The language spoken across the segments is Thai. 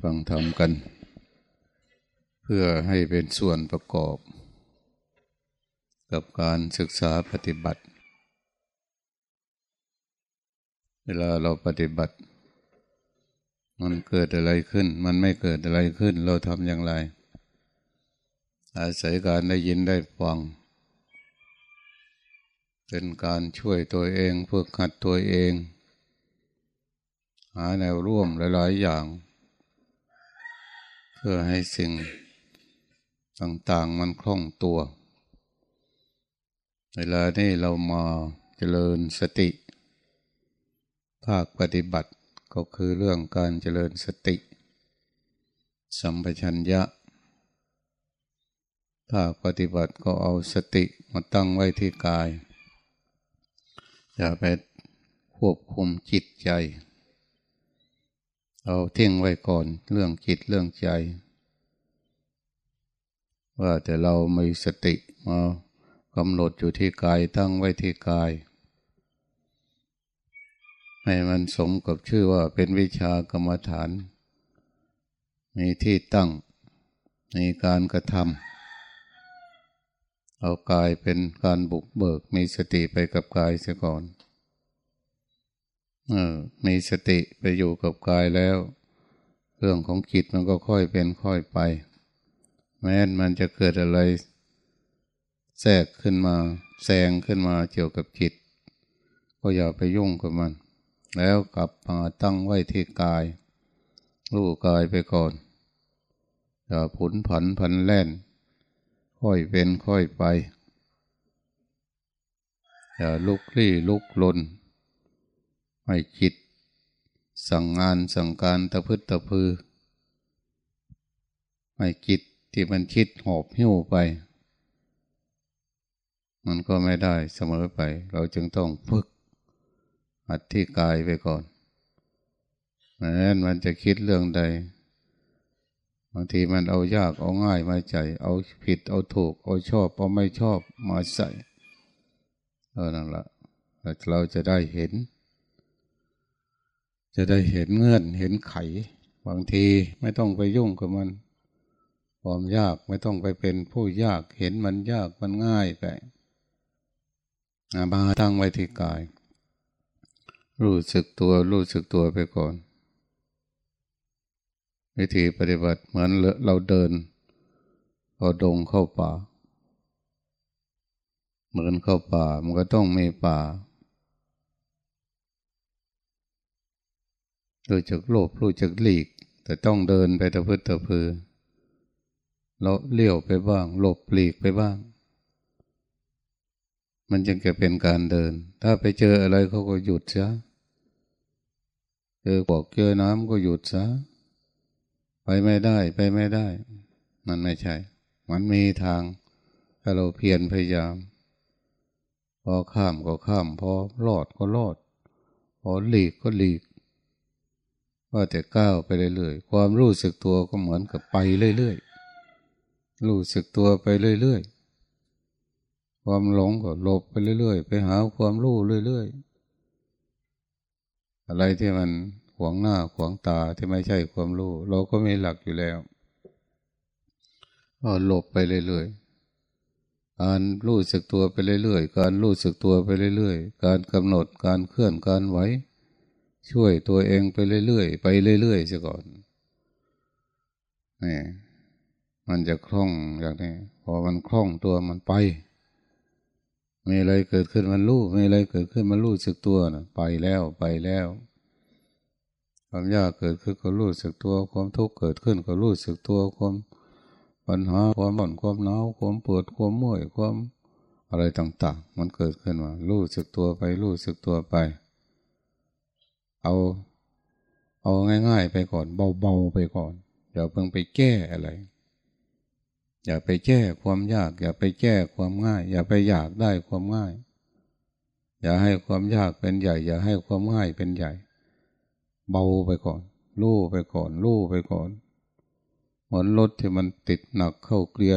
ฟังทำกัน เพื่อให้เป็นส่วนประกอบ กับการศึกษาปฏิบัติ เวลาเราปฏิบัติ มันเกิดอะไรขึ้น มันไม่เกิดอะไรขึ้น เราทำอย่างไร อาศัยการได้ยินได้ฟัง เป็นการช่วยตัวเองฝึกหัดตัวเอง หาแนวร่วมหลาย ๆ อย่าง พื่อให้สิ่งต่างๆมันคล่องตัว เวลานี้เรามาเจริญสติ ภาคปฏิบัติก็คือเรื่องการเจริญสติ สัมปชัญญะ ภาคปฏิบัติก็เอาสติมาตั้งไว้ที่กาย อย่าไปควบคุมจิตใจ เอาเที่ยงไว้ก่อนเรื่องจิตเรื่องใจ ว่าแต่เรามีสติมากำหนดอยู่ที่กายตั้งไว้ที่กาย ให้มันสมกับชื่อว่าเป็นวิชากรรมฐาน มีที่ตั้งมีการกระทำเอากายเป็นการบุกเบิกมีสติไปกับกายเสียก่อน มีสติไปอยู่กับกายแล้ว เรื่องของจิตมันก็ค่อยเป็นค่อยไป แม้นมันจะเกิดอะไร แทรกขึ้นมาแซงขึ้นมาเกี่ยวกับจิต ก็อย่าไปยุ่งกับมัน แล้วกลับมาตั้งไว้ที่กาย รู้กายไปก่อน อย่าผุนผันพันแล่น ค่อยเป็นค่อยไป อย่าลุกลี้ลุกลน ให้จิต สั่งงานสั่งการตะพึดตะพือ ให้จิตที่มันคิดหอบหิ้วไป มันก็ไม่ได้เสมอไป เราจึงต้องฝึกอัดที่กายไปก่อนแม้นมันจะคิดเรื่องใดบางทีมันเอายากเอาง่ายมาใจ เอาผิดเอาถูก เอาชอบเอาไม่ชอบมาใส่เออนั่นแหละเราจะได้เห็น จะได้เห็นเงื่อนเห็นไข บางทีไม่ต้องไปยุ่งกับมัน ความยากไม่ต้องไปเป็นผู้ยากเห็นมันยากมันง่ายไปมาตั้งไว้ที่กาย รู้สึกตัวรู้สึกตัวไปก่อน วิธีปฏิบัติเหมือนเราเดินเอาดงเข้าป่าเหมือนเข้าป่ามันก็ต้องมีป่า รู้จักโลภรู้จักหลีก แต่ต้องเดินไปตะพื้นตะพือเราเลี้ยวไปบ้างหลบหลีกไปบ้าง มันจึงจะเป็นการเดิน ถ้าไปเจออะไรเขาก็หยุดซะเจอปอกเจอน้ำก็หยุดซะไปไม่ได้ไปไม่ได้ มันไม่ใช่ มันมีทาง ถ้าเราเพียรพยายาม พอข้ามก็ข้าม พอรอดก็รอด พอหลีกก็หลีก ว่าแต่ก้าวไปเรื่อยๆ ความรู้สึกตัวก็เหมือนกับไปเรื่อยๆ รู้สึกตัวไปเรื่อยๆ ความหลงก็หลบไปเรื่อยๆ ไปหาความรู้เรื่อยๆ อะไรที่มันขวางหน้าขวางตาที่ไม่ใช่ความรู้ เราก็มีหลักอยู่แล้วก็หลบไปเรื่อยๆ การรู้สึกตัวไปเรื่อยๆ การรู้สึกตัวไปเรื่อยๆ การกำหนดการเคลื่อนการไหว ช่วยตัวเองไปเรื่อยๆ ไปเรื่อยๆซะก่อนนี่มันจะคล่องอย่างนี้พอมันคล่องตัวมันไป มีอะไรเกิดขึ้นมันรู้ มีอะไรเกิดขึ้นมันรู้สึกตัวนะไปแล้วไปแล้ว ความยากเกิดขึ้นก็รู้สึกตัว ความทุกข์เกิดขึ้นก็รู้สึกตัว ความปัญหาความบ่นความหนาวความปวดความเมื่อยความอะไรต่าง ๆ มันเกิดขึ้นมารู้สึกตัวไปรู้สึกตัวไป เอา เอาง่ายๆไปก่อน เบาๆไปก่อนอย่าเพิ่งไปแก้อะไร อย่าไปแก้ความยาก อย่าไปแก้ความง่าย อย่าไปอยากได้ความง่าย อย่าให้ความยากเป็นใหญ่ อย่าให้ความง่ายเป็นใหญ่ เบาไปก่อนลู่ไปก่อนลู่ไปก่อนเหมือนรถที่มันติดหนักเข้าเกลีย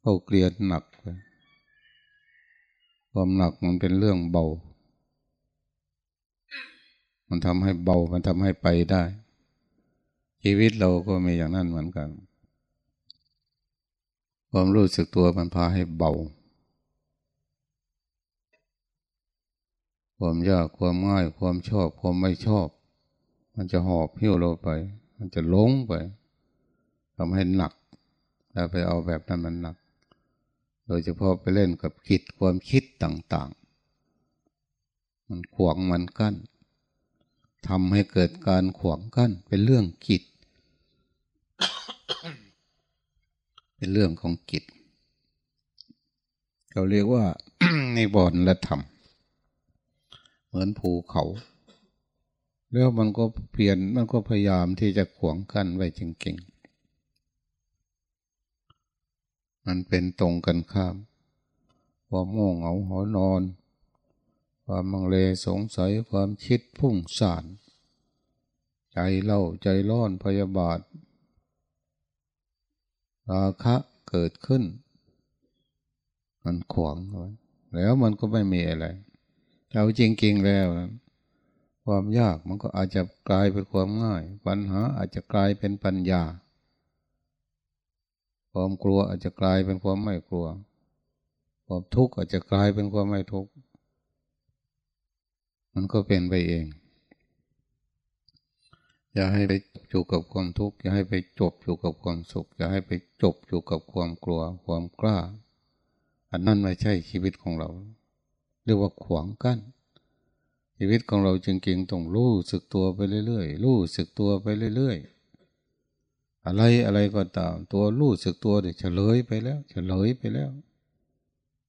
เข้าเกลียหนักไปความหนักมันเป็นเรื่องเบา มันทำให้เบา มันทำให้ไปได้ ชีวิตเราก็มีอย่างนั้นเหมือนกัน ความรู้สึกตัวมันพาให้เบา ความยาก ความง่าย ความชอบ ความไม่ชอบ มันจะหอบพิ้วเราไป มันจะลงไปทำให้หนักแล้วไปเอาแบบนั้นมันหนัก โดยเฉพาะไปเล่นกับคิดความคิดต่าง ๆ มันขวางมันกั้น ทำให้เกิดการขวางกั้นเป็นเรื่องกิจ เป็นเรื่องของกิจ เราเรียกว่าในบอนและธรรม เหมือนภูเขา แล้วมันก็เพียนมันก็พยายามที่จะขวางกั้นไว้จริงๆ มันเป็นตรงกันข้ามความโง่เหงาหอนอน ความมังเลสงสัยความคิดพุ่งสานใจเล่าใจร้อนพยาบาท ราคะเกิดขึ้น มันขวางไว้แล้วมันก็ไม่มีอะไรเอาจริงๆแล้วความยากมันก็อาจจะกลายเป็นความง่าย ปัญหาอาจจะกลายเป็นปัญญา ความกลัวอาจจะกลายเป็นความไม่กลัว ความทุกข์อาจจะกลายเป็นความไม่ทุกข์ มันก็เป็นไปเอง อย่าให้ไปอยู่กับความทุกข์อย่าให้ไปจบอยู่กับความสุข อย่าให้ไปจบอยู่กับความกลัวความกล้า อันนั้นไม่ใช่ชีวิตของเรา เรียกว่าขวางกัน้นชีวิตของเราจริงต้องรู้สึกตัวไปเรื่อยๆรู้สึกตัวไปเรื่อยๆ อะไรอะไรก็ตาม ตัวรู้สึกตัวเดี๋ยวเฉลยไปแล้ว เฉลยไปแล้ว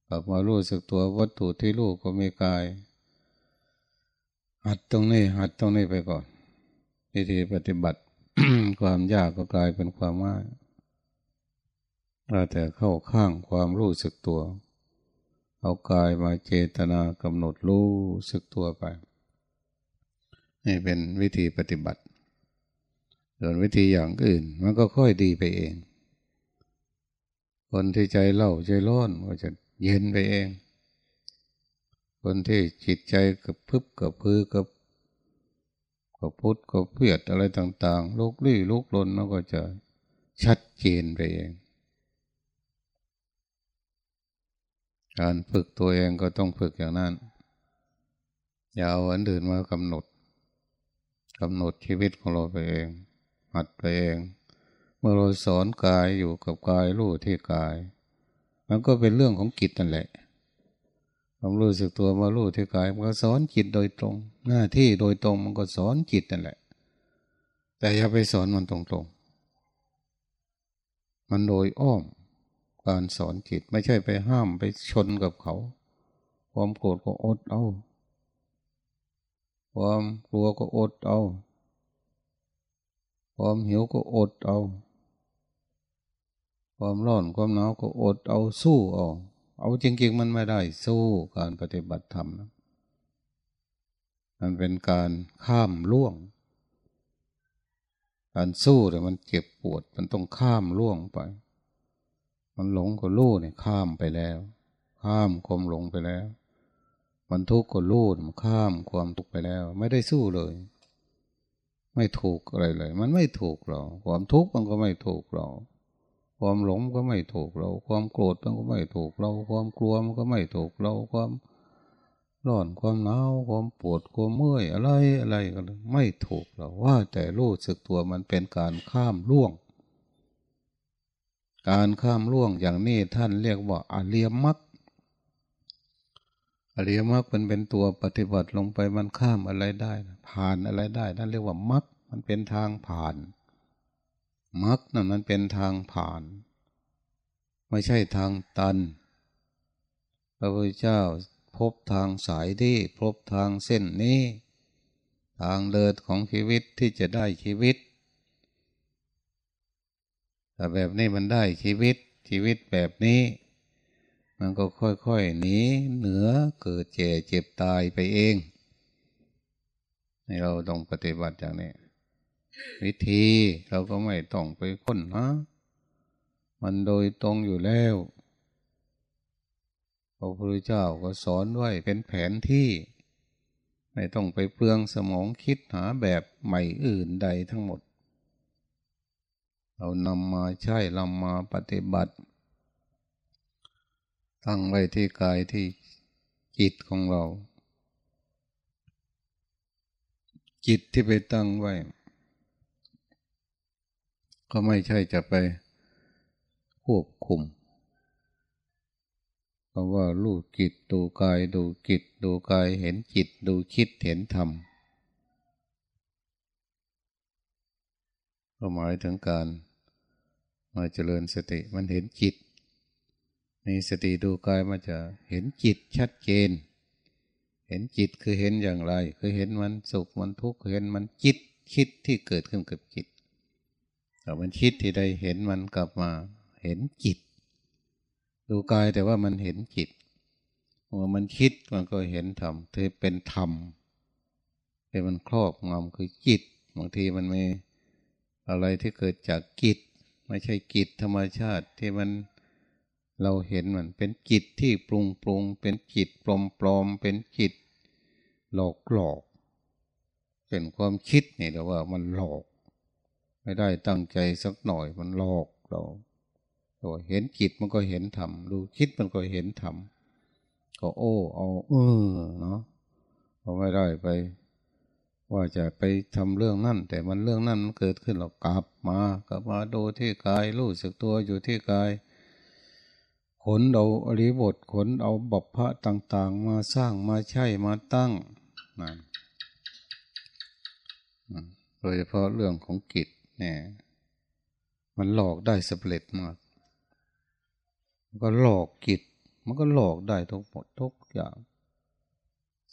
กลับมารู้สึกตัววัตถุที่รู้ก็มีกาย หัดตรงนี้หัดตรงนี้ไปก่อนวิธีปฏิบัติ ความยากก็กลายเป็นความง่ายเราแต่เข้าข้างความรู้สึกตัว เอากายมาเจตนากำหนดรู้สึกตัวไป นี่เป็นวิธีปฏิบัติ ส่วนวิธีอย่างอื่น มันก็ค่อยดีไปเอง คนที่ใจเล่าใจร้อนก็จะเย็นไปเอง คนที่จิตใจกับพึบกับพือกับกับพุทธกับเพียดอะไรต่างๆลุกลี้ลุกลนมันก็จะชัดเจนไปเอง การฝึกตัวเองก็ต้องฝึกอย่างนั้น อย่าเอาอันอื่นมากำหนดกำหนดชีวิตของเราไปเอง หัดไปเอง เมื่อเราสอนกายอยู่กับกายรู้ที่กาย มันก็เป็นเรื่องของกิจนั่นแหละ ความรู้สึกตัวมารู้ที่กายมันก็สอนจิตโดยตรง หน้าที่โดยตรงมันก็สอนจิตนั่นแหละ แต่อย่าไปสอนมันตรงๆ มันโดยอ้อมการสอนจิตไม่ใช่ไปห้ามไปชนกับเขา ความโกรธก็อดเอา ความกลัวก็อดเอา ความหิวก็อดเอา ความร้อนความหนาวก็อดเอาสู้เอา เอาจริงๆมันไม่ได้สู้การปฏิบัติธรรมนะมันเป็นการข้ามล่วง การสู้แต่มันเจ็บปวดมันต้องข้ามล่วงไป มันหลงก็รู้เนี่ยข้ามไปแล้ว ข้ามความหลงไปแล้ว มันทุกข์ก็รู้มันข้ามความทุกข์ไปแล้ว ไม่ได้สู้เลย ไม่ถูกอะไรเลย มันไม่ถูกเราความทุกข์มันก็ไม่ถูกเรา ความหลงก็ไม่ถูกเรา ความโกรธมันก็ไม่ถูกเรา ความกลัวมันก็ไม่ถูกเรา ความร้อนความหนาวความปวดความเมื่อยอะไรอะไรก็ไม่ถูกเราว่า แต่รู้สึกตัวมันเป็นการข้ามล่วง การข้ามล่วงอย่างนี้ท่านเรียกว่าอาเริยมรรคอริยมรรคมันเป็นตัวปฏิบัติลงไปมันข้ามอะไรได้ ผ่านอะไรได้นั่นเรียกว่ามรรคมันเป็นทางผ่าน มรรคนั่นมันเป็นทางผ่าน ไม่ใช่ทางตัน พระพุทธเจ้าพบทางสายที่พบทางเส้นนี้ ทางเดินของชีวิตที่จะได้ชีวิต แต่แบบนี้มันได้ชีวิตชีวิตแบบนี้ มันก็ค่อยๆหนีเหนือเกิดเจ็บเจ็บตายไปเอง ให้เราต้องปฏิบัติอย่างนี้ วิธีเราก็ไม่ต้องไปค้นหามันโดยตรงอยู่แล้วพระพุทธเจ้าก็สอนไว้เป็นแผนที่ ไม่ต้องไปเปลืองสมองคิดหาแบบใหม่อื่นใดทั้งหมด เรานำมาใช้นำมาปฏิบัติ ตั้งไว้ที่กายที่จิตของเรา จิตที่ไปตั้งไว้ ก็ไม่ใช่จะไปควบคุมเพราะว่าลูกจิตดูกายดูจิตดูกายเห็นจิตดูคิดเห็นธรรมก็หมายถึงการมาเจริญสติมันเห็นจิต มีสติดูกายมันจะเห็นจิตชัดเจน เห็นจิตคือเห็นอย่างไร คือเห็นมันสุขมันทุกข์เห็นมันจิตคิดที่เกิดขึ้นกับจิต แต่มันคิดที่ใดเห็นมันกลับมาเห็นจิต ดูกายแต่ว่ามันเห็นจิตเมื่อมันคิดมันก็เห็นธรรมเธอเป็นธรรมเป็นมันครอบงำคือจิตบางทีมันมีอะไรที่เกิดจากกิจไม่ใช่กิจธรรมชาติที่มันเราเห็นมันเป็นจิตที่ปรุงปรุงเป็นจิตปลอมปลอมเป็นจิตหลอกหลอกเป็นความคิดนี่แต่ว่ามันหลอก ไม่ได้ตั้งใจสักหน่อยมันหลอกเราตัวเห็นจิตมันก็เห็นธรรมดูคิดมันก็เห็นธรรมก็โอ้เอาเออเนาะเราไม่ได้ไป ว่าจะไปทำเรื่องนั่นแต่มันเรื่องนั่นมันเกิดขึ้นเรากลับมากลับมาดูที่กายรู้สึกตัวอยู่ที่กายขนเอาอริบทขนเอาบพพระต่าง ๆ มาสร้างมาใช้มาตั้งนะโดยเฉพาะเรื่องของกิจ เนี่ยมันหลอกได้สำเร็จมากมันก็หลอกกิจมันก็หลอกได้ทุกหมดทุกอย่าง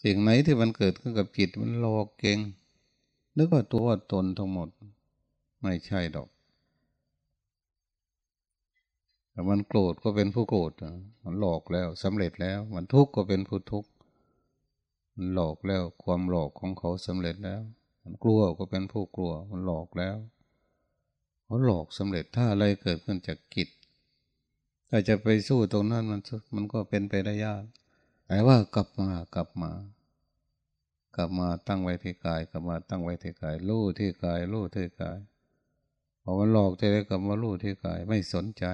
สิ่งไหนที่มันเกิดขึ้นกับจิตมันหลอกเก่งนึกว่าตัวตนทั้งหมด ไม่ใช่ดอก แต่มันโกรธก็เป็นผู้โกรธมันหลอกแล้วสำเร็จแล้ว มันทุกข์ก็เป็นผู้ทุกข์มันหลอกแล้วความหลอกของเขาสำเร็จแล้ว มันกลัวก็เป็นผู้กลัว มันหลอกแล้ว เขาหลอกสำเร็จถ้าอะไรเกิดขึ้นจากกิจถ้าจะไปสู้ตรงนั้นมันมันก็เป็นไปได้ยากแต่ว่ากลับมากลับมา กลับมาตั้งไว้ที่กาย กลับมาตั้งไว้ที่กายรู้ที่กายรู้ที่กายพอมันหลอกใจได้กลับมารู้ที่กายไม่สนใจ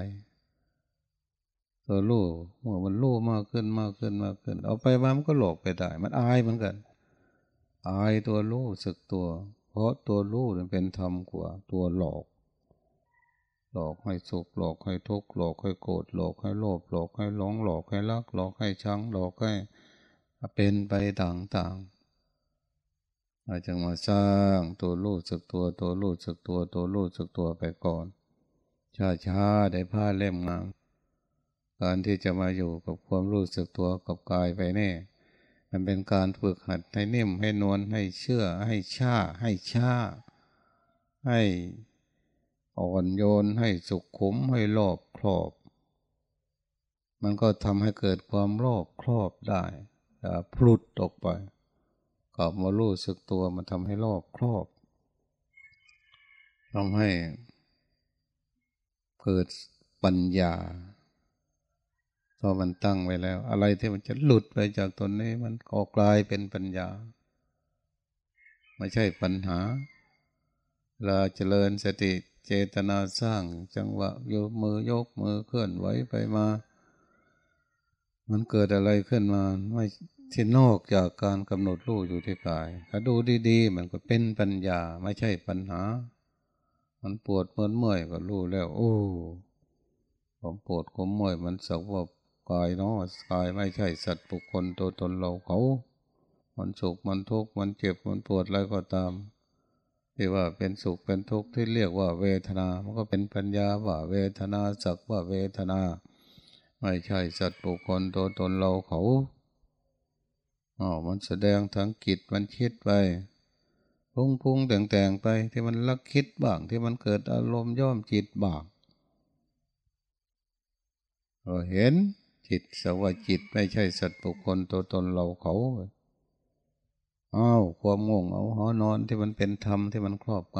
ตัวรู้เมื่อมันรู้มากขึ้นมากขึ้นมากขึ้น เอาไปมามันก็หลอกไปได้ มันอายเหมือนกัน อายตัวรู้สึกตัว เพราะตัวรู้มันเป็นธรรมกว่าตัวหลอก หลอกให้สุขหลอกให้ทุกข์หลอกให้โกรธหลอกให้โลภหลอกให้หลงหลอกให้รักหลอกให้ชังหลอกให้เป็นไปต่างๆอาจจะมาสร้างตัวรู้สึกตัวตัวรู้สึกตัวตัวรู้สึกตัวไปก่อนช้าช้าได้ผ้าเล่มงามการที่จะมาอยู่กับความรู้สึกตัวกับกายไปแน่มันเป็นการฝึกหัดให้นิ่มให้นวลให้เชื่อให้ช้าให้ช้าให้ อ่อนโยนให้สุขขุมให้รอบครอบ มันก็ทำให้เกิดความรอบครอบได้อย่าพลุดตกไปกลับมารู้สึกตัวมันทำให้รอบครอบทำให้เกิดปัญญาพอมันตั้งไว้แล้ว อะไรที่มันจะหลุดไปจากตนนี้ มันก็กลายเป็นปัญญา ไม่ใช่ปัญหาเราเจริญสติ เจตนาสร้างจังหวะยกมือยกมือเคลื่อนไหวไปมา มันเกิดอะไรขึ้นมาไม่ที่นอกจากการกำหนดรู้อยู่ที่กาย ถ้าดูดีๆ มันก็เป็นปัญญาไม่ใช่ปัญหา มันปวดเมื่อยเมื่อยก็รู้แล้ว โอ้ผมปวดผมเมื่อยมันสักว่ากายเนาะกายไม่ใช่สัตว์บุคคลตัวตนเราเขา มันสุขมันทุกข์มันเจ็บมันปวดอะไรก็ตาม ที่ว่าเป็นสุขเป็นทุกข์ที่เรียกว่าเวทนา มันก็เป็นปัญญาว่าเวทนาสักว่าเวทนา ไม่ใช่สัตว์บุคคลตัวตนเราเขาอ๋อมันแสดงทั้งกิจมันคิดไปพุ่งพุ่งแต่งแต่งไปที่มันลักคิดบ้างที่มันเกิดอารมณ์ย่อมจิตบ้างเราเห็นจิตสว่าจิตไม่ใช่สัตว์บุคคลตัวตนเราเขา อ้าวความง่วงเอาหอนอนที่มันเป็นธรรมที่มันครอบง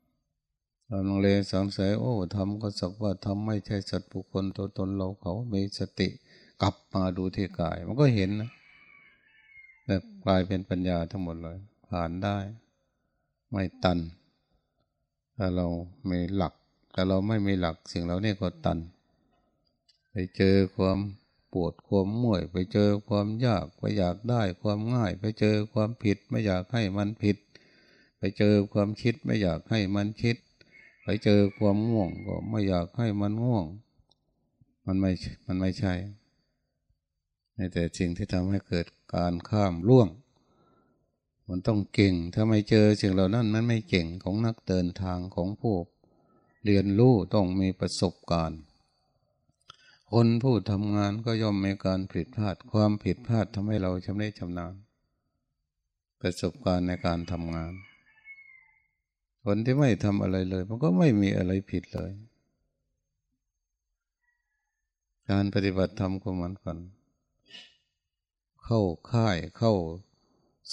ำเราลงเลยสงสัยโอ้ธรรมก็สักว่าธรรมไม่ใช่สัตว์บุคคลตัวตนเราเขามีสติกลับมาดูที่กาย มันก็เห็นนะแต่กลายเป็นปัญญาทั้งหมดเลย ผ่านได้ ไม่ตันถ้าเราไม่หลัก แต่เราไม่มีหลักสิ่งเหล่านี้ก็ตัน ไปเจอความ ปวดความม่วยไปเจอความยากไปอยากได้ความง่าย ไปเจอความผิดไม่อยากให้มันผิด ไปเจอความคิดไม่อยากให้มันคิด ไปเจอความง่วงก็ไม่อยากให้มันง่วง มันไม่มันไม่ใช่แต่สิ่งที่ทำให้เกิดการข้ามล่วง มันต้องเก่งถ้าไม่เจอสิ่งเหล่านั้นมันไม่เก่งของนักเดินทางของผู้เรียนรู้ต้องมีประสบการณ์ คนผู้ทำงานก็ย่อมมีการผิดพลาด ความผิดพลาดทำให้เราชำนิชำนาญประสบการณ์ในการทำงาน คนที่ไม่ทำอะไรเลย มันก็ไม่มีอะไรผิดเลย การปฏิบัติธรรมก็เหมือนกัน เข้าค่ายเข้า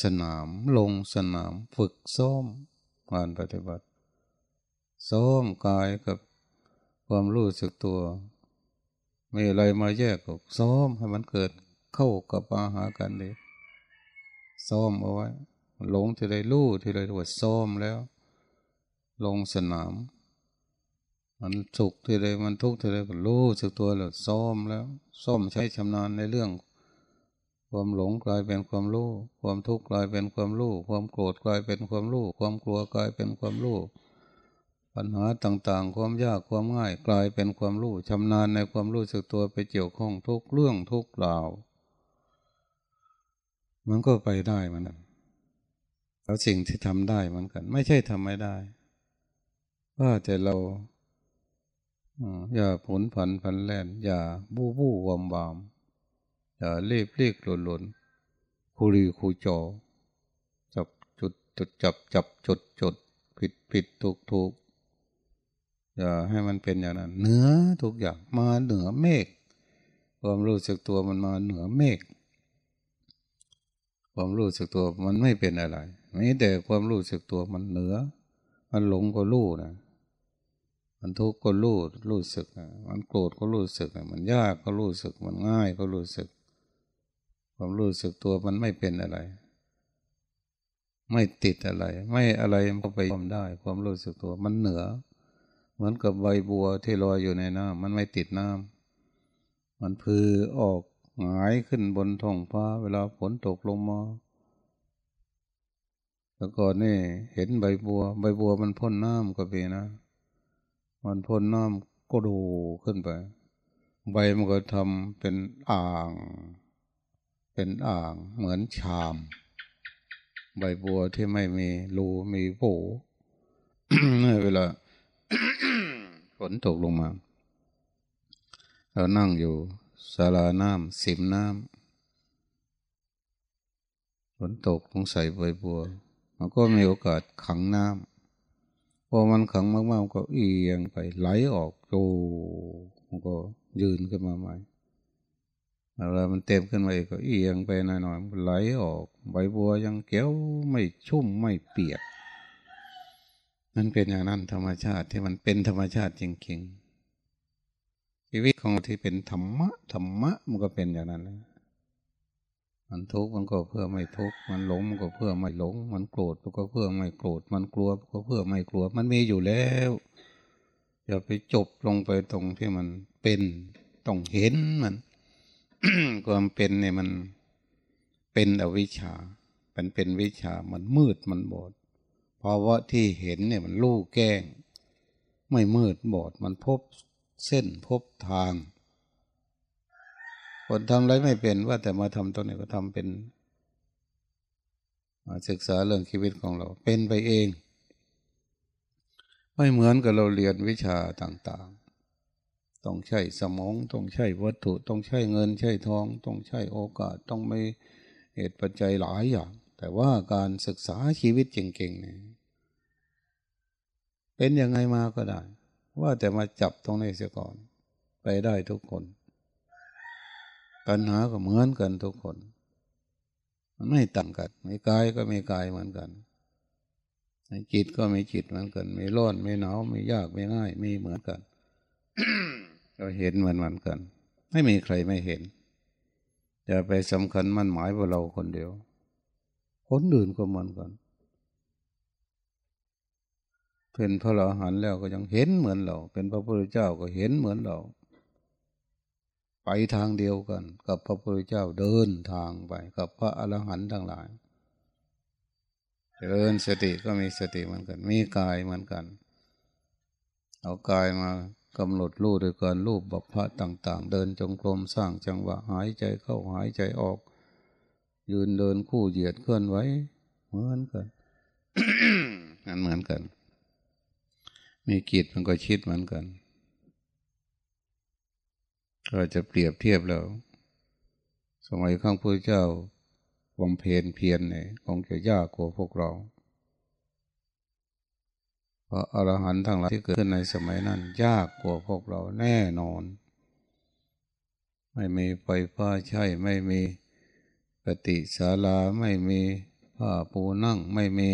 สนามลงสนามฝึกซ้อมการปฏิบัติซ้อมกายกับความรู้สึกตัว มีอะไรมาแยกก็ซ้อมให้มันเกิดเข้ากับอาหากันเลยซ้อมเอาไว้ หลงที่ใดรู้ที่ใดตัวซ้อมแล้ว ลงสนาม มันสุขที่ใดมันทุกข์ที่ใดก็รู้สึกตัวแล้วซ้อมแล้วซ้อมใช้ชำนาญในเรื่อง ความหลงกลายเป็นความรู้ความทุกข์กลายเป็นความรู้ความโกรธกลายเป็นความรู้ความกลัวกลายเป็นความรู้ ปัญหาต่างๆ ความยากความง่ายกลายเป็นความรู้ชำนาญในความรู้สึกตัวไปเกี่ยวข้องทุกเรื่องทุกราว มันก็ไปได้มันแล้วสิ่งที่ทำได้เหมือนกัน ไม่ใช่ทำไม่ได้ ว่าแต่เราอย่าผลผันผันแล่น อย่าบู้บู้วมบาม อย่าเรีบเรียกหล่นหล่นคูรีคูจอ จับจุดจุดจับจับจุดจุดผิดผิดถูกถูก อย่าให้มันเป็นอย่างนั้นเหนือทุกอย่างมาเหนือเมฆความรู้สึกตัวมันมาเหนือเมฆความรู้สึกตัวมันไม่เป็นอะไรไม่แต่ความรู้สึกตัวมันเหนือ มันหลงก็รู้นะมันทุกข์ก็รู้รู้สึกมันโกรธก็รู้สึกมันยากก็รู้สึก มันง่ายก็รู้สึก ความรู้สึกตัวมันไม่เป็นอะไร ไม่ติดอะไร ไม่อะไรมันก็ไปทำได้ ความรู้สึกตัวมันเหนือ เหมือนกับใบบัวที่ลอยอยู่ในน้ำมันไม่ติดน้ำมันพือออกหงายขึ้นบนท้องฟ้า เวลาฝนตกลงมาแล้วก็นี่เห็นใบบัว ใบบัวมันพ่นน้ำก็เป็นนะ มันพ่นน้ำก็ดูขึ้นไป ใบมันก็ทำเป็นอ่าง เป็นอ่างเหมือนชาม ใบบัวที่ไม่มีรูมีโผเวลา ฝนตกลงมา เรานั่งอยู่ศาลาน้ำสิมน้ำฝนตกต้องใส่ใบบัวมันก็มีโอกาสขังน้ำพอมันขังมากๆก็เอียงไปไหลออกโจมันก็ยืนขึ้นมาใหม่เวลามันเต็มขึ้นมาอีกก็เอียงไปหน่อยๆไหลออก ใบบัวยังเกี้ยวไม่ชุ่มไม่เปียก มันเป็นอย่างนั้นธรรมชาติที่มันเป็นธรรมชาติจริงๆชีวิตของที่เป็นธรรมะธรรมะมันก็เป็นอย่างนั้นเลยมันทุกข์มันก็เพื่อไม่ทุกข์มันหลงมันก็เพื่อไม่หลง มันโกรธมันก็เพื่อไม่โกรธมันกลัวก็เพื่อไม่กลัว มันมีอยู่แล้วอย่าไปจบลงไปตรงที่มันเป็นต้องเห็นมันความเป็นเนี่ยมันเป็นอวิชชามันเป็นวิชามันมืดมันบอด เพราะว่าที่เห็นเนี่ยมันลู่แก้ง ไม่มืดบอดมันพบเส้นพบทาง คนทำอะไรไม่เป็นว่าแต่มาทำตัวนี้ก็ทำเป็น มาศึกษาเรื่องชีวิตของเรา เป็นไปเอง ไม่เหมือนกับเราเรียนวิชาต่างต้องใช้สมอง ต้องใช้วัตถุ ต้องใช้เงิน ใช้ทอง ต้องใช้โอกาส ต้องมีเหตุปัจจัยหลายอย่าง แต่ว่าการศึกษาชีวิตจริงๆเนี่ยเป็นยังไงมาก็ได้ ว่าแต่มาจับตรงนี้เสียก่อน ไปได้ทุกคนปัญหาก็เหมือนกันทุกคน มันไม่ต่างกันมีกายก็มีกายเหมือนกันมีจิตก็มีจิตเหมือนกัน มีร้อนมีหนาวมียากมีง่าย มีเหมือนกัน ก็เห็นเหมือนเหมันกัน ไม่มีใครไม่เห็นอย่าไปสำคัญมันหมายว่าเราคนเดียว คนอื่นก็เหมือนกันเป็นพระอรหันต์แล้วก็ยังเห็นเหมือนเรา เป็นพระพุทธเจ้าก็เห็นเหมือนเรา ไปทางเดียวกัน กับพระพุทธเจ้าเดินทางไป กับพระอรหันต์ทั้งหลายเดินสติก็มีสติเหมือนกัน มีกายเหมือนกัน เอากายมากำหนดรูปโดยการรูปบัพพะต่าง ๆ เดินจงกรมสร้างจังหวะหายใจเข้าหายใจออก ยืนเดินคู่เหยียดเคลื่อนไว้เหมือนกันนันเหมือนกัน มีกิจมันก็คิดเหมือนกัน ก็จะเปรียบเทียบแล้ว สมัยข้างพระเจ้าบำเพ็ญเพียรเนี่ยคงจะยากกว่าพวกเรา เพราะอรหันต์ทั้งหลายที่เกิดขึ้นในสมัยนั้น ยากกว่าพวกเราแน่นอน ไม่มีไฟฟ้าใช้ไม่มี ปฏิศาลาไม่มีผ้าปูนั่งไม่มี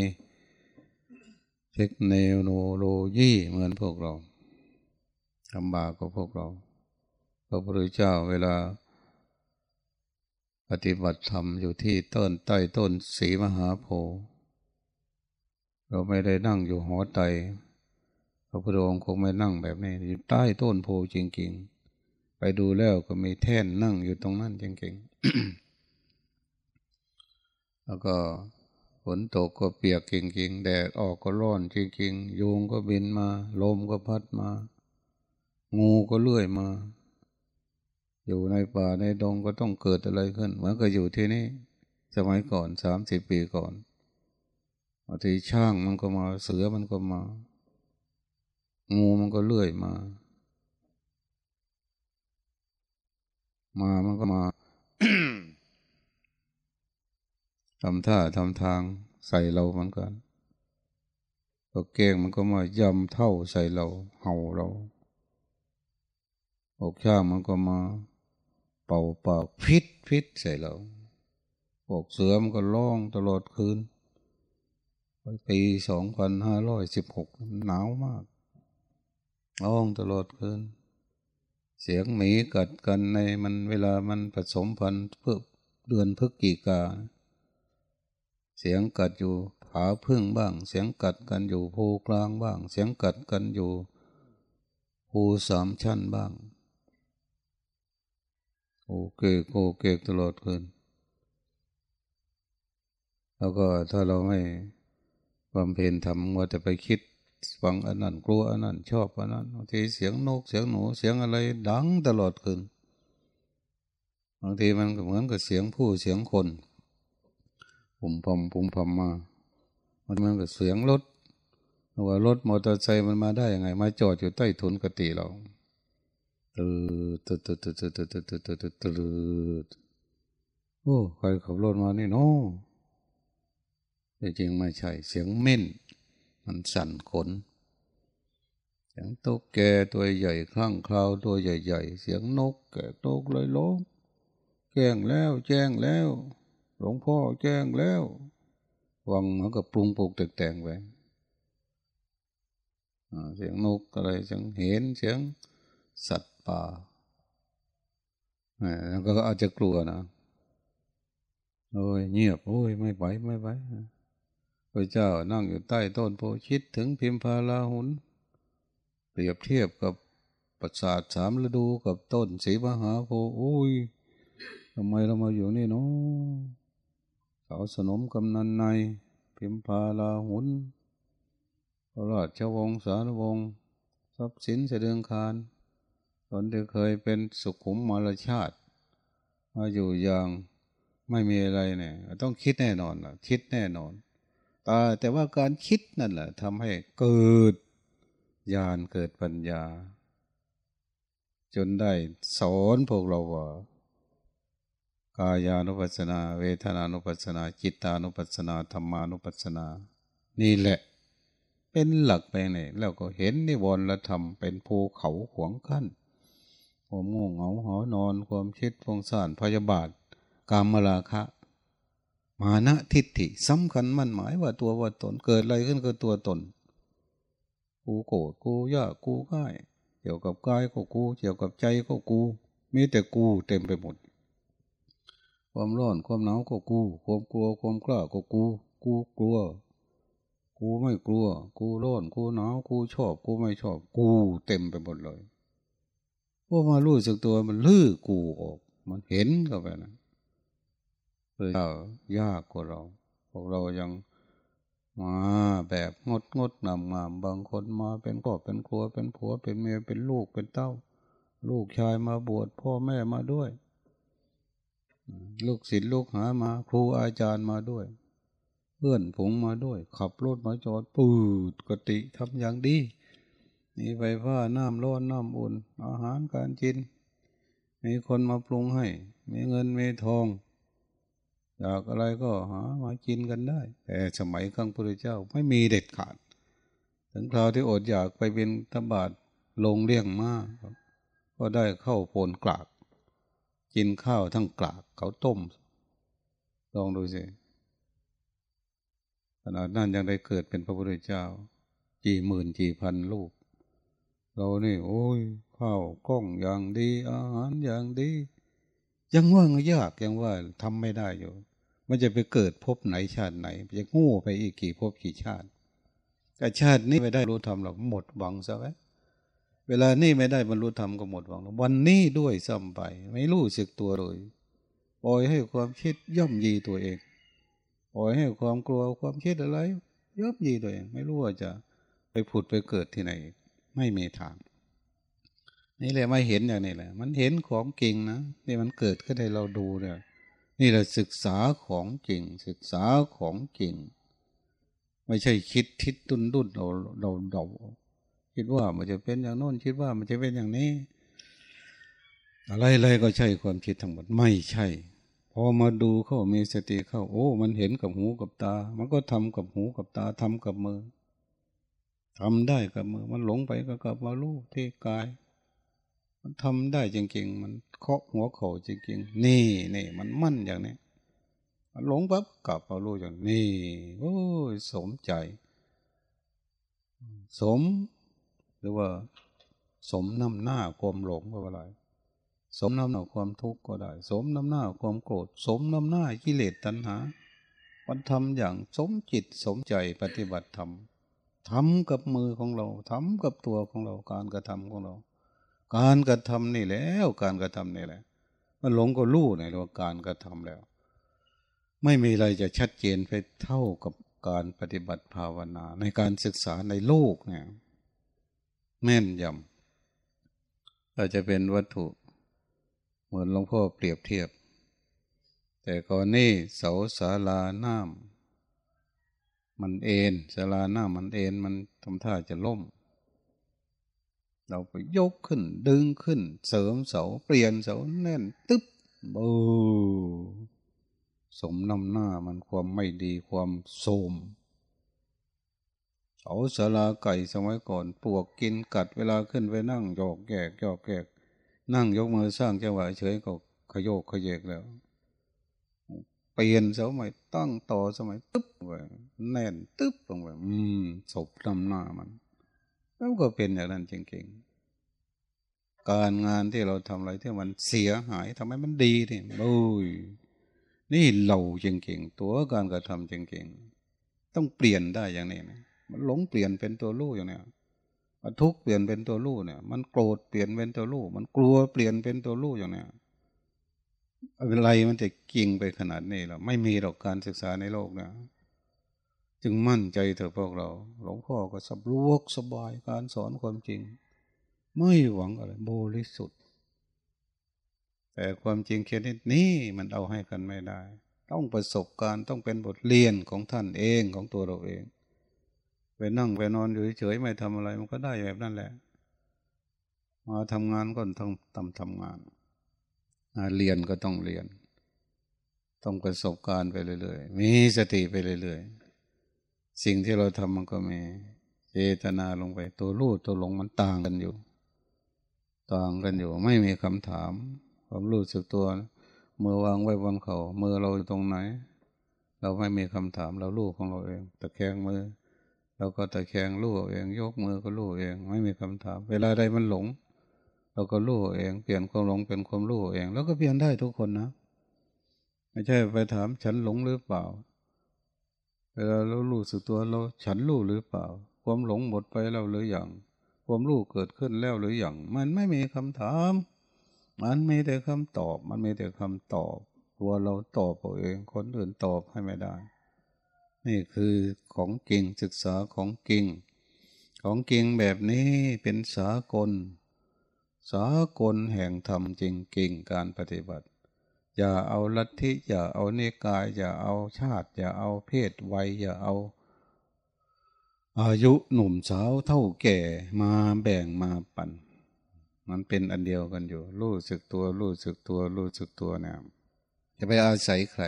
เทคโนโลยีเหมือนพวกเราลำบากกว่าพวกเรา พระพุทธเจ้าเวลา ปฏิบัติธรรมอยู่ที่ต้นใต้ต้นสีมหาโพธิ์เราไม่ได้นั่งอยู่หอไตพระพุทธองค์คงไม่นั่งแบบนี้อยู่ใต้ต้นโพจริงๆ ไปดูแล้วก็มีแท่นนั่งอยู่ตรงนั้นจริงๆ แล้วก็ฝนตกก็เปียกจริงๆ แดดออกก็ร้อนจริงๆ ยุงก็บินมา ลมก็พัดมา งูก็เลื่อยมา อยู่ในป่าในดงก็ต้องเกิดอะไรขึ้น เหมือนกับอยู่ที่นี่ สมัยก่อนสามสิบปีก่อนบางทีช่างมันก็มาเสือมันก็มา งูมันก็เลื่อยมา มามันก็มา ทำท่าทำทางใส่เราเหมือนกันตัวเก่งมันก็มายำเท่าใส่เรา เห่าเราอกช่างมันก็มาเป่าปากพิษพิษใส่เราพวกเสือมันก็ร้องตลอดคืนปีสองพันห้าร้อยสิบหกหนาวมากร้องตลอดคืน เสียงหมีกัดกันในมันเวลามันผสมพันธุ์เพื่อเดือนพฤศจิกา เสียงกัดอยู่ผาพึ่งบ้าง เสียงกัดกันอยู่ภูกลางบ้าง เสียงกัดกันอยู่ภูสามชั้นบ้างโอเกกโอเกกตลอดคืนแล้วก็ถ้าเราไม่บำเพ็ญทำมัวแต่ไปคิดฟังอันนั้นกลัวอันนั้นชอบอันนั้นบางทีเสียงนกเสียงหนูเสียงอะไรดังตลอดคืนบางทีมันเหมือนกับเสียงผู้เสียงคน ปุ่มพอมปุ่มพอมมา มันมือนกับเสียงรถว่ารถมอเตอร์ไซค์มันมาได้ยังไง มาจอดอยู่ใต้ถุนกติเราตืดตืดตืดตืดตืดตืดตืดตืดตืดตืดโอ้ใครขับรถมานี่เนาะแต่จริงไม่ใช่ เสียงเม่น มันสั่นขน เสียงตุ๊กแกตัวใหญ่คลั่งคราวตัวใหญ่ ๆ เสียงนกแกนกลอยล้มแจ้งแล้วแจ้งแล้ว หลวงพ่อแจ้งแล้ว วังมันก็ปรุงปลูกแต่งไปเสียงนกอะไรเสียงเห็นเสียงสัตว์ป่าแล้วก็อาจจะกลัวนะโอ้ยเงียบโอ้ยไม่ไหวไม่ไหวพระเจ้านั่งอยู่ใต้ต้นโพชิดถึงพิมพาลาหุน เปรียบเทียบกับประสาทสามฤดูกับต้นสีมหาโพโอ้ยทำไมเรามาอยู่นี่เนาะ เขาสนมกำนันในพิมพาลาหุนพระราชวงศ์สารวงศ์ทรัพย์สินเสด็จคารตนที่เคยเป็นสุขุมมรชาติมาอยู่อย่างไม่มีอะไรเนี่ย ต้องคิดแน่นอนคิดแน่นอนแต่แต่ว่าการคิดนั่นแหละทำให้เกิดญาณเกิดปัญญา จนได้สอนพวกเราว่า กายานุปัสสนา เวทนานุปัสสนา จิตานุปัสสนาธรรมานุปัสสนา นี่แหละ เป็นหลักไปไหนแล้วก็เห็นนิวรณธรรมเป็นภูเขาขวงขั้นความง่วงเหงาหอนอน ความคิดฟงสานพยาบาท กามมราคะ มานะทิฏฐิสำคัญมั่นหมายว่าตัวว่าตนเกิดอะไรขึ้นก็ตัวตน กูโกรธกูยากกูง่าย เกี่ยวกับกายก็กู เกี่ยวกับใจก็กู มีแต่กูเต็มไปหมด ความร้อนความหนาวก็กู ความกลัวความกล้าก็กู กูกลัว กูไม่กลัว กูร้อนกูหนาวกูชอบ กูไม่ชอบ กูเต็มไปหมดเลยพอมารู้สึกตัวมันลื้อกูออก มันเห็นก็ไปนะเลยยากกว่าเราพวกเรายังมาแบบงดงดงามงามบางคนมาเป็นครอบเป็นครัวเป็นผัวเป็นเมียเป็นลูกเป็นเต้า ลูกชายมาบวชพ่อแม่มาด้วย ลูกศิษย์ลูกหามา ครูอาจารย์มาด้วย เพื่อนผงมาด้วย ขับรถมาจอดปูดกติทำอย่างดีมีไฟฟ้าน้ำร้อนน้ำอุ่น อาหารการกิน มีคนมาปรุงให้ มีเงินมีทองอยากอะไรก็หามากินกันได้ แต่สมัยครั้งพระเจ้าไม่มีเด็ดขาด ถึงคราวที่อดอยากไปเป็นตบาดลงเลี้ยงมากก็ได้เข้าโพนกลาก กินข้าวทั้งกลากเขาต้ม ลองดูสิขนาดนั้นยังได้เกิดเป็นพระพุทธเจ้า กี่หมื่นกี่พันลูก เรานี่ โอ้ยข้าวกล้องอย่างดี อาหารอย่างดี ยังว่างยากยังว่าทำไม่ได้อยู่ มันจะไปเกิดพบไหนชาติไหนจะงู้ไปอีกกี่พบกี่ชาติแต่ชาตินี้ไม่ได้รู้ธรรมหรอกหมดหวังซะไว้ เวลานี้ไม่ได้บรรลุธรรมก็หมดหวังวันนี้ด้วยซ้ำไป ไม่รู้สึกตัวเลยปล่อยให้ความคิดย่อมยีตัวเองปล่อยให้ความกลัวความคิดอะไร ย่อมยีตัวเอง ไม่รู้ว่าจะไปผุดไปเกิดที่ไหน ไม่มีทางนี่แหละไม่เห็นอย่างนี้แหละ มันเห็นของจริงนะนี่มันเกิดขึ้นให้เราดูเนี่ยนี่เราศึกษาของจริง ศึกษาของจริง ไม่ใช่คิดทิศตุนดุนเราเราเดา คิดว่ามันจะเป็นอย่างโน้นคิดว่ามันจะเป็นอย่างนี้ อะไรอะไรก็ใช่ความคิดทั้งหมดไม่ใช่ พอมาดูเข้ามีสติเข้า โอ้ มันเห็นกับหูกับตา มันก็ทำกับหูกับตาทำกับมือทำได้กับมือ มันหลงไปก็กลับมาลูกที่กาย มันทำได้จริงๆ มันเคาะหัวเข่าจริงๆ นี่นี่มันมั่นอย่างนี้มันหลงปั๊บกลับมารู้อย่างนี้โอ้ยสมใจ สม รือว่า สมน้ำหน้าความหลงว่าอะไรสมน้ำหน้าความทุกข์ก็ได้ สมน้ำหน้าความโกรธ สมน้ำหน้ากิเลสตัณหามันทำอย่างสมจิตสมใจปฏิบัติธรรมทำกับมือของเราทำกับตัวของเราการกระทำของเรา การกระทำนี่แล้วการกระทำนี่แหละ มันหลงก็รู้ในเรื่องการกระทำแล้ว ไม่มีอะไรจะชัดเจนไปเท่ากับการปฏิบัติภาวนา ในการศึกษาในโลกเนี่ย แม่นยำอาจจะเป็นวัตถุ เหมือนหลวงพ่อเปรียบเทียบ แต่ก่อนนี้เสาศาลาน้ำมันเอ็นศาลาน้ำมันเอ็นมันทำท่าจะล่ม เราไปยกขึ้น ดึงขึ้น เสริมเสาเปลี่ยนเสาแน่น ตึ๊บโอ้สมนำหน้ามันความไม่ดีความโสม เสาสาราไก่สมัยก่อนปวกกินกัดเวลาขึ้นไปนั่งหยอกแกกหยอกแกกนั่งยกมือสร้างจังหวะเฉยก็ขยโยกขยเยกแล้ว เปลี่ยนสาใหม่ตั้งต่อสมัยตึ๊บไปแน่นตึ๊บลงไปอืมศพนำหน้ามันแล้วก็เป็นอย่างนั้นจริงๆ การงานที่เราทำอะไรที่มันเสียหายทำให้มันดีนี่โอ้ยนี่เราจริงๆ ตัวการกระทำจริงๆ ต้องเปลี่ยนได้อย่างนี้นะ มันหลงเปลี่ยนเป็นตัวลูกอย่างเนี้ยมันทุกเปลี่ยนเป็นตัวลูกเนี่ย มันโกรธเปลี่ยนเป็นตัวลูกมันกลัวเปลี่ยนเป็นตัวลูกอย่างเนี้ยอะไรมันจะกิ่งไปขนาดนี้หรอไม่มีหรอกการศึกษาในโลกนะจึงมั่นใจเถอะพวกเรา หลวงพ่อก็สบรวกสบายการสอนความจริง ไม่หวังอะไรบริสุทธิ์ แต่ความจริงแค่นี้นี่มันเอาให้กันไม่ได้ ต้องประสบการณ์ต้องเป็นบทเรียนของท่านเองของตัวเราเอง ไปนั่งไปนอนอยู่เฉยไม่ทำอะไร มันก็ได้แบบนั้นแหละ มาทำงานก็ต้องทำทำงานเรียนก็ต้องเรียน ต้องประสบการณ์ไปเรื่อยๆ มีสติไปเรื่อยๆ สิ่งที่เราทำมันก็มีเจตนาลงไป ตัวรู้ตัวหลงมันต่างกันอยู่ ต่างกันอยู่ ไม่มีคำถามความรู้สึกตัวมือวางไว้บนเขามือเราอยู่ตรงไหน เราไม่มีคำถามเรารู้ของเราเองตะแคงมือ เราก็ตะแคงรู้เองยกมือก็รู้เอง ไม่มีคำถาม เวลาใดมันหลง เราก็รู้เองเปลี่ยนความหลงเป็นความรู้เอง แล้วก็เปลี่ยนได้ทุกคนนะไม่ใช่ไปถามฉันหลงหรือเปล่า เวลาเรารู้สึกตัวเราฉันรู้หรือเปล่า ความหลงหมดไปแล้วหรืออยังความรู้เกิดขึ้นแล้วหรืออยังมันไม่มีคำถาม มันมีแต่คำตอบ มันมีแต่คำตอบ ตัวเราตอบเอาเอง คนอื่นตอบให้ไม่ได้ นี่คือของจริงศึกษาของจริงของจริงแบบนี้เป็นสากล สากลแห่งธรรมจริงจริงการปฏิบัติ อย่าเอาลัทธิอย่าเอาเนกาย อย่าเอาชาติ อย่าเอาเพศวัยอย่าเอา อายุหนุ่มสาวเท่าแก่มาแบ่งมาปั่นมันเป็นอันเดียวกันอยู่ รู้สึกตัว รู้สึกตัว รู้สึกตัวเนี่ยจะไปอาศัยใคร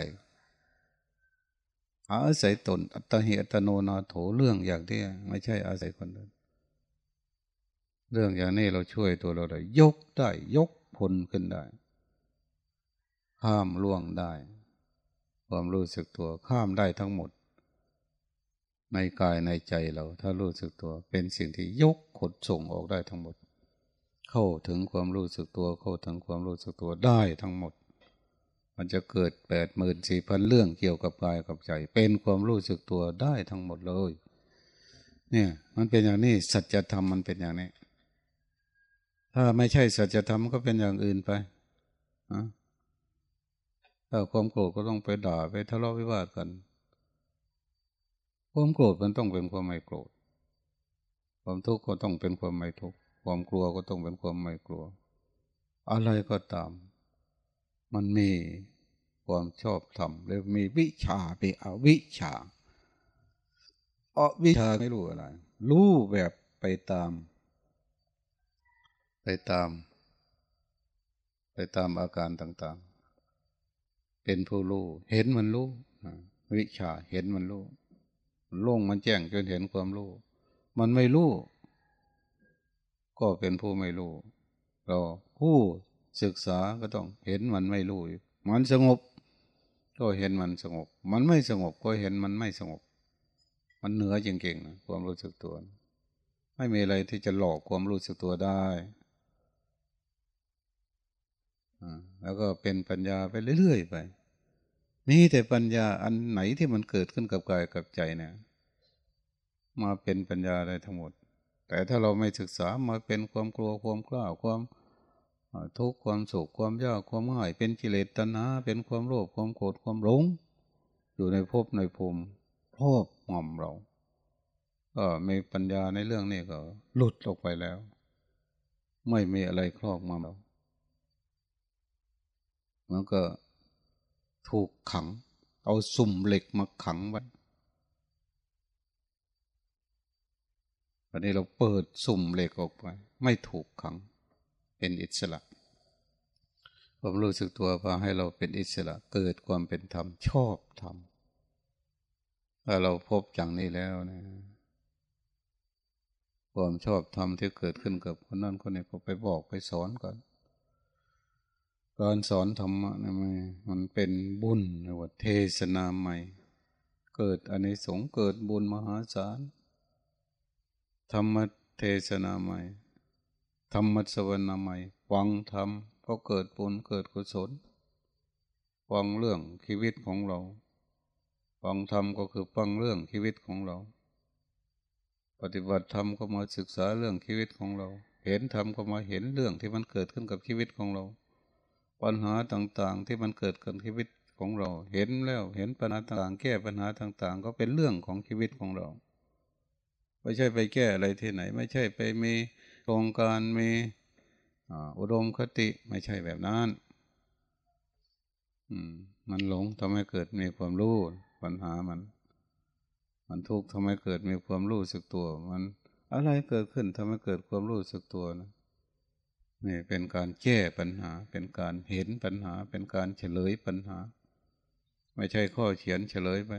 อาศัยตน อัตหิอัตโนนาโถเรื่องอย่างที่ไม่ใช่อาศัยคนอื่นเรื่องอย่างนี้เราช่วยตัวเราได้ยกได้ยกพลขึ้นได้ ข้ามล่วงได้ ความรู้สึกตัวข้ามได้ทั้งหมด ในกายในใจเรา ถ้ารู้สึกตัว เป็นสิ่งที่ยกขดส่งออกได้ทั้งหมด เข้าถึงความรู้สึกตัว เข้าถึงความรู้สึกตัวได้ทั้งหมด มันจะเกิดแปดหมื่นสี่พันเรื่องเกี่ยวกับกายกับใจ เป็นความรู้สึกตัวได้ทั้งหมดเลย เนี่ยมันเป็นอย่างนี้สัจธรรมมันเป็นอย่างนี้ ถ้าไม่ใช่สัจธรรมก็เป็นอย่างอื่นไปถ้าความโกรธก็ต้องไปด่าไปทะเลาะวิวาทกัน ความโกรธมันต้องเป็นความไม่โกรธ ความทุกข์ก็ต้องเป็นความไม่ทุกข์ ความกลัวก็ต้องเป็นความไม่กลัว อะไรก็ตาม มันมีความชอบธรรมแล้วมีวิชาไปเอาวิชาเอาวิชาไม่รู้อะไร รู้แบบไปตาม ไปตาม ไปตามอาการต่างๆ เป็นผู้รู้เห็นมันรู้วิชาเห็นมันรู้โล่งมันแจ้งจนเห็นความรู้ มันไม่รู้ ก็เป็นผู้ไม่รู้ เราผู้ ศึกษาก็ต้องเห็นมันไม่รู้มันสงบ ก็เห็นมันสงบ มันไม่สงบก็เห็นมันไม่สงบ มันเหนือจริงๆนะความรู้สึกตัว ไม่มีอะไรที่จะหลอกความรู้สึกตัวได้แล้วก็เป็นปัญญาไปเรื่อยๆไป นี่แต่ปัญญาอันไหนที่มันเกิดขึ้นกับกายกับใจเนี่ย มาเป็นปัญญาได้ทั้งหมด แต่ถ้าเราไม่ศึกษามาเป็นความกลัวความกล้าความ ทุกข์ความสุขความยากความง่าย เป็นกิเลสตัณหาเป็นความโลภความโกรธความหลงอยู่ในภพในภูมิครอบงอมเราก็มีปัญญาในเรื่องนี้ก็หลุดออกไปแล้ว ไม่มีอะไรครอบงำเรามันก็ถูกขัง เอาสุ่มเหล็กมาขังไว้วันนี้เราเปิดสุ่มเหล็กออกไป ไม่ถูกขัง เป็นอิสระ ความรู้สึกตัวพาให้เราเป็นอิสระเกิดความเป็นธรรมชอบธรรมถ้าเราพบอย่างนี้แล้วนะความชอบธรรมที่เกิดขึ้นกับคนนั้นคนนี้ก็ไปบอกไปสอนก่อนการสอนธรรมะนะมันมันเป็นบุญนะว่าเทศนาใหม่ เกิดอันนี้สงเกิดบุญมหาศาลธรรมเทศนาใหม่ ธรรมสวรรค์ใหม่ฟังธรรม ก็เกิดบุญเกิดกุศลฟังเรื่องชีวิตของเราฟังธรรมก็คือฟังเรื่องชีวิตของเรา ปฏิบัติธรรมก็มาศึกษาเรื่องชีวิตของเรา เห็นธรรมก็มาเห็นเรื่องที่มันเกิดขึ้นกับชีวิตของเรา ปัญหาต่างๆที่มันเกิดกับชีวิตของเรา เห็นแล้วเห็นปัญหาต่างๆแก้ปัญหาต่างๆ ก็เป็นเรื่องของชีวิตของเราไม่ใช่ไปแก้อะไรที่ไหน ไม่ใช่ไปมีโครงการมี อุดมคติไม่ใช่แบบนั้นมันหลงทำให้เกิดมีความรู้ปัญหามัน มันทุกข์ทำให้เกิดมีความรู้สึกตัว มันอะไรเกิดขึ้นทำให้เกิดความรู้สึกตัวนะนี่เป็นการแก้ปัญหา เป็นการเห็นปัญหา เป็นการเฉลยปัญหา ไม่ใช่ข้อเขียนเฉลยไป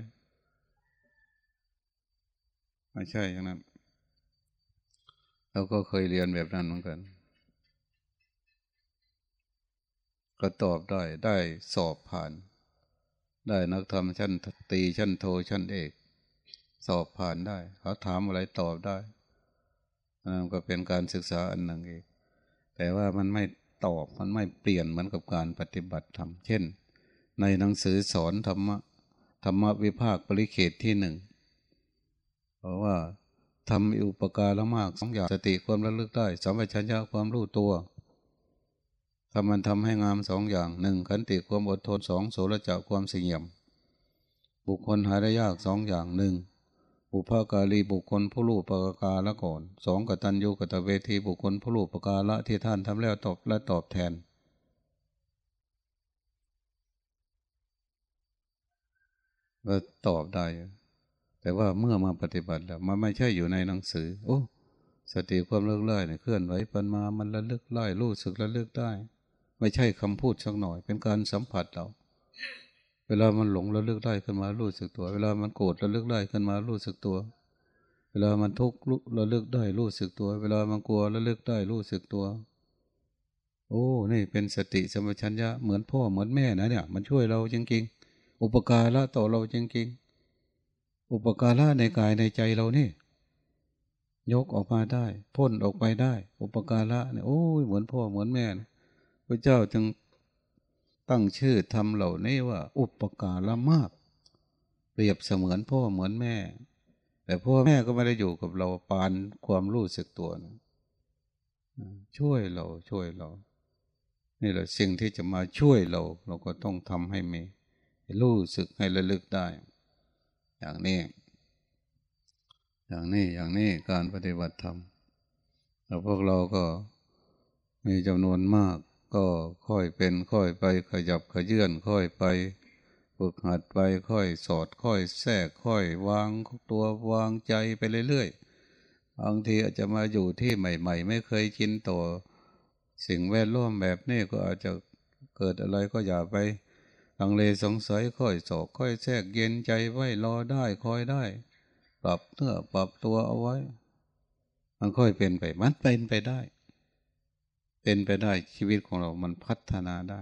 ไม่ใช่อย่างนั้นเราก็เคยเรียนแบบนั้นเหมือนกัน ก็ตอบได้ได้สอบผ่าน ได้นักธรรมชั้นตีชั้นโทชั้นเอก สอบผ่านได้ เขาถามอะไรตอบได้นั่นก็เป็นการศึกษาอันหนึ่งเองแต่ว่ามันไม่ตอบมันไม่เปลี่ยนเหมือนกับการปฏิบัติธรรมเช่น ในหนังสือสอนธรรมะธรรมวิภาคปริเขตที่หนึ่งเพราะว่าทำอุปการะมากสองอย่างสติความระลึกได้สัมปชัญญะความรู้ตัว ทำมันทำให้งามสองอย่างหนึ่งขันติความอดทนสองโสรจะความเสี่ยม บุคคลหาได้ยากสองอย่างหนึ่งบุพการีบุคคลผู้รู้ประกาละก่อนสองกตัญญูกตเวทีบุคคลผู้รู้ประกาละที่ท่านทำแล้วตอบและตอบแทน ก็ตอบได้ แต่ว่าเมื่อมาปฏิบัติแล้วมันไม่ใช่อยู่ในหนังสือ โอ้สติความเลิกไล่เนี่ยเคลื่อนไหวปันมามันระลึกไล่รู้สึกระลึกได้ ไม่ใช่คำพูดสักหน่อย เป็นการสัมผัสเรา เวลามันหลงระลึกได้ขึ้นมารู้สึกตัว เวลามันโกรธระลึกได้ขึ้นมารู้สึกตัว เวลามันทุกข์ระลึกได้รู้สึกตัว เวลามันกลัวระลึกได้รู้สึกตัว โอ้ นี่เป็นสติสมัชัญญะเหมือนพ่อเหมือนแม่นะเนี่ย มันช่วยเราจริงๆ อุปการะต่อเราจริงๆ อุปการะในกายในใจเรานี่ยกออกมาได้ พ่นออกไปได้ อุปการะเนี่ยโอ้ยเหมือนพ่อเหมือนแม่ พระเจ้าจึงตั้งชื่อทำเหล่านี้ว่า อุปการะมาก เปรียบเสมือนพ่อเหมือนแม่ แต่พ่อแม่ก็ไม่ได้อยู่กับเราปานความรู้สึกตัวนะช่วยเราช่วยเรา นี่แหละสิ่งที่จะมาช่วยเรา เราก็ต้องทำให้มีรู้สึกให้ระลึกได้ อย่างนี้ อย่างนี้อย่างนี้การปฏิบัติธรรมแล้วพวกเราก็มีจำนวนมาก ก็ค่อยเป็นค่อยไปขยับขยื่นค่อยไปฝึกหัดไปค่อยสอดค่อยแทรกค่อยวางตัววางใจไปเรื่อยๆบางทีอาจจะมาอยู่ที่ใหม่ ๆ ไม่เคยชินต่อสิ่งแวดล้อมแบบนี้ก็อาจจะเกิดอะไรก็อย่าไปลังเลสงสัยค่อยสอกค่อยแทรกเย็นใจไว้รอได้คอยได้ ปรับเนื้อปรับตัวเอาไว้ มันค่อยเป็นไปมันเป็นไปได้ เป็นไปได้ชีวิตของเรามันพัฒนาได้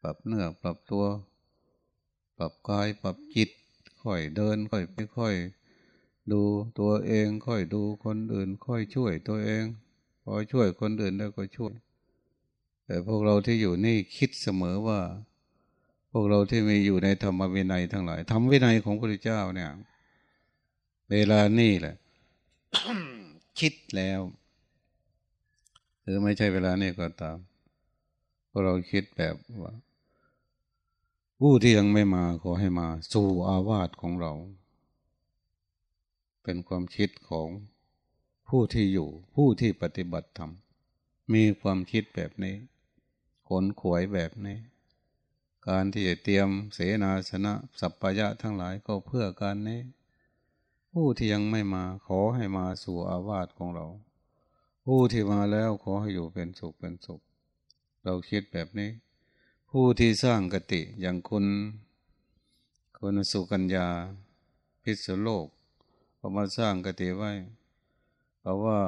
ปรับเนื้อปรับตัว ปรับกายปรับจิต ค่อยเดิน ค่อยไปค่อย ดูตัวเอง ค่อยดูคนอื่น ค่อยช่วยตัวเอง พอช่วยคนอื่นแล้วก็ช่วย แต่พวกเราที่อยู่นี่คิดเสมอว่า พวกเราที่มีอยู่ในธรรมวินัยทั้งหลายธรรมวินัยของพระพุทธเจ้าเนี่ย เวลานี่แหละ คิดแล้ว หรือไม่ใช่เวลานี้ก็ตามพวกเราคิดแบบว่าผู้ที่ยังไม่มาขอให้มา สู่อาวาสของเรา เป็นความคิดของผู้ที่อยู่ ผู้ที่ปฏิบัติธรรมมีความคิดแบบนี้ขนขวยแบบนี้ การที่จะเตรียมเสนาสนะสัพพยะทั้งหลายก็เพื่อการนี้ ผู้ที่ยังไม่มาขอให้มาสู่อาวาสของเรา ผู้ที่มาแล้วขอให้อยู่เป็นสุขเป็นสุข เราคิดแบบนี้ ผู้ที่สร้างกติอย่างคุณคุณสุกัญญา พิศโลกเขามาสร้างกติไว้เพราะว่า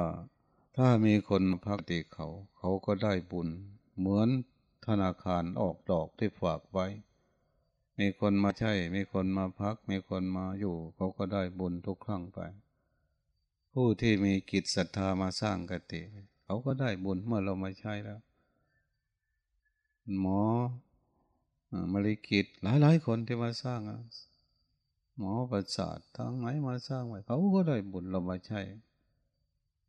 ถ้ามีคนพักติเขา เขาก็ได้บุญ เหมือนธนาคารออกดอกที่ฝากไว้ มีคนมาใช่มีคนมาพัก มีคนมาอยู่ เขาก็ได้บุญทุกครั้งไป ผู้ที่มีกิจศรัทธามาสร้างกติ เขาก็ได้บุญเมื่อเรามาใช้แล้ว หมอมาริกิจหลายหลายคนที่มาสร้างหมอประสาททางไหนมาสร้างไว้เขาก็ได้บุญเรามาใช้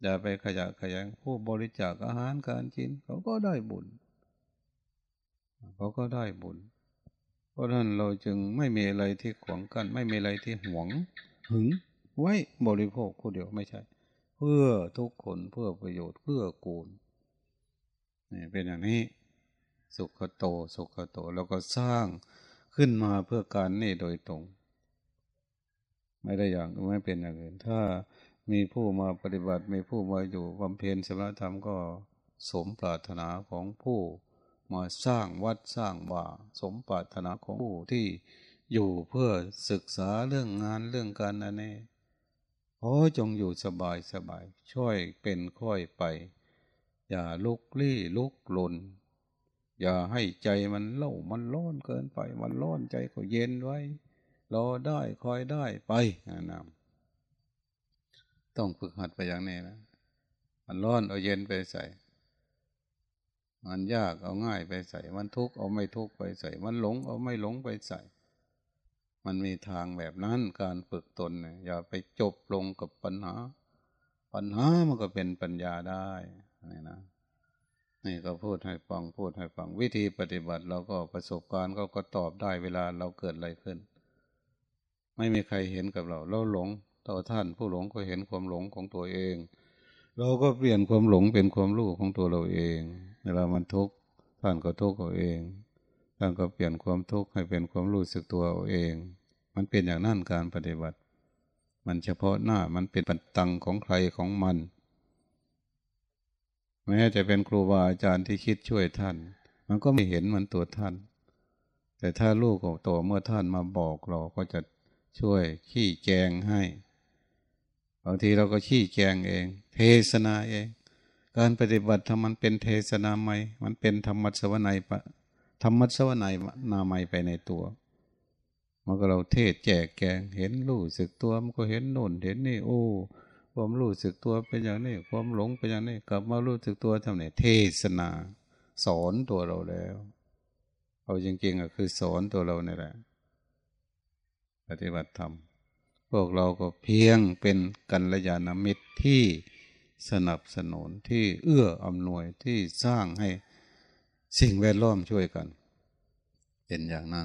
อย่าไปขยะขยงผู้บริจาคอาหารการกิน เขาก็ได้บุญ เขาก็ได้บุญ เพราะนั้นเราจึงไม่มีอะไรที่ขวางกัน ไม่มีอะไรที่หวงหึง ไว้บริโภคผู้เดียวไม่ใช่ เพื่อทุกคนเพื่อประโยชน์เพื่อกูลนี่เป็นอย่างนี้ สุขโตสุขโตแล้วก็สร้างขึ้นมาเพื่อการนี่โดยตรง ไม่ได้อย่างไม่เป็นอย่างอื่น ถ้ามีผู้มาปฏิบัติมีผู้มาอยู่บำเพ็ญสมณธรรมก็สมปรารถนาของผู้มาสร้างวัดสร้างว่าสมปรารถนาของผู้ที่อยู่เพื่อศึกษาเรื่องงานเรื่องการอันนี้ อจงอยู่สบายสบาย ช่วยเป็นค่อยไป อย่าลุกลี้ลุกลน อย่าให้ใจมันเล่ามันร้อนเกินไป มันร้อนใจก็เย็นไว้ รอได้คอยได้ไปนะต้องฝึกหัดไปอย่างนี้นะมันร้อนเอาเย็นไปใส่ มันยากเอาง่ายไปใส่ มันทุกข์เอาไม่ทุกข์ไปใส่ มันหลงเอาไม่หลงไปใส่ มันมีทางแบบนั้นการฝึกตนอย่าไปจบลงกับปัญหา ปัญหามันก็เป็นปัญญาได้นี่นะนี่ก็พูดให้ฟังพูดให้ฟังวิธีปฏิบัติเราก็ประสบการณ์ก็ก็ตอบได้เวลาเราเกิดอะไรขึ้น ไม่มีใครเห็นกับเราเราหลงต่อท่านผู้หลงก็เห็นความหลงของตัวเอง เราก็เปลี่ยนความหลงเป็นความรู้ของตัวเราเอง เวลามันทุกข์ท่านก็ทุกข์เอาเอง ท่านก็เปลี่ยนความทุกข์ให้เป็นความรู้สึกตัวเอาเอง มันเป็นอย่างนั้นการปฏิบัติ มันเฉพาะหน้ามันเป็นปัจตังของใครของมันแม้จะเป็นครูบาอาจารย์ที่คิดช่วยท่าน มันก็ไม่เห็นมันตัวท่าน แต่ถ้าลูกของตัวเมื่อท่านมาบอกเราก็จะช่วยขี้แจงให้บางทีเราก็ขี้แจงเอง เทศนาเอง การปฏิบัติทำมันเป็นเทศนาใหมมันเป็นธรรมะสวนัยปะ ธรรมะสวนัยนาใหม่ไปในตัว มันก็เราเทศแจกแกงเห็นรู้สึกตัวมันก็เห็นโน่นเห็นนี่โอ้ความรู้สึกตัวเป็นอย่างนี้ ความหลงเป็นอย่างนี้กลับมารู้สึกตัวทำไหนเทศนา สอนตัวเราแล้ว เอาจริงๆก็คือสอนตัวเราเนี่ยแหละปฏิบัติธรรมพวกเราก็เพียงเป็นกัลยาณมิตรที่สนับสนุนที่เอื้ออำนวยที่สร้างให้ สิ่งแวดล้อมช่วยกัน เป็นอย่างนั้น